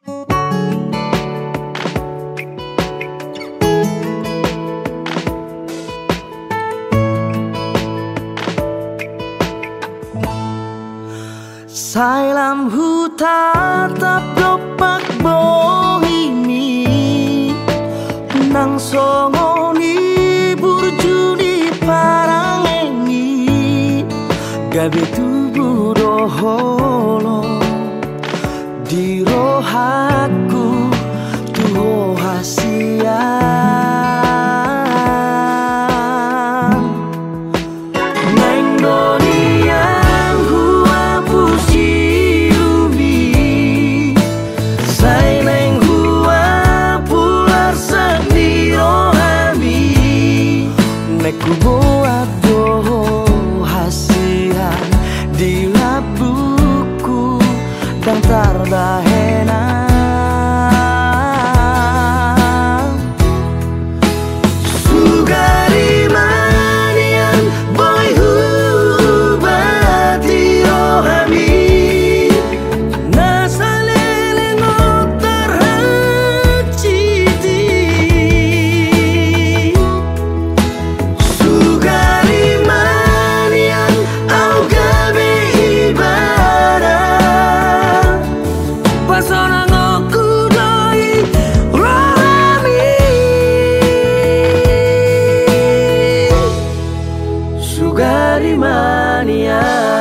Sai lam hutan tap dopak bohimi Nang songoni burjuni parangeni Gabe tubuh doho Buat 아니야.